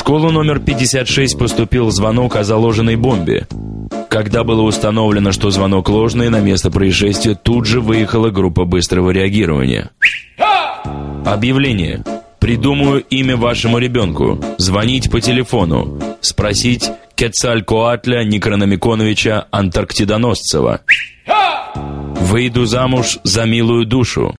школу номер 56 поступил звонок о заложенной бомбе. Когда было установлено, что звонок ложный, на место происшествия тут же выехала группа быстрого реагирования. Объявление. Придумаю имя вашему ребенку. Звонить по телефону. Спросить Кецалькоатля Некрономиконовича Антарктидоносцева. Выйду замуж за милую душу.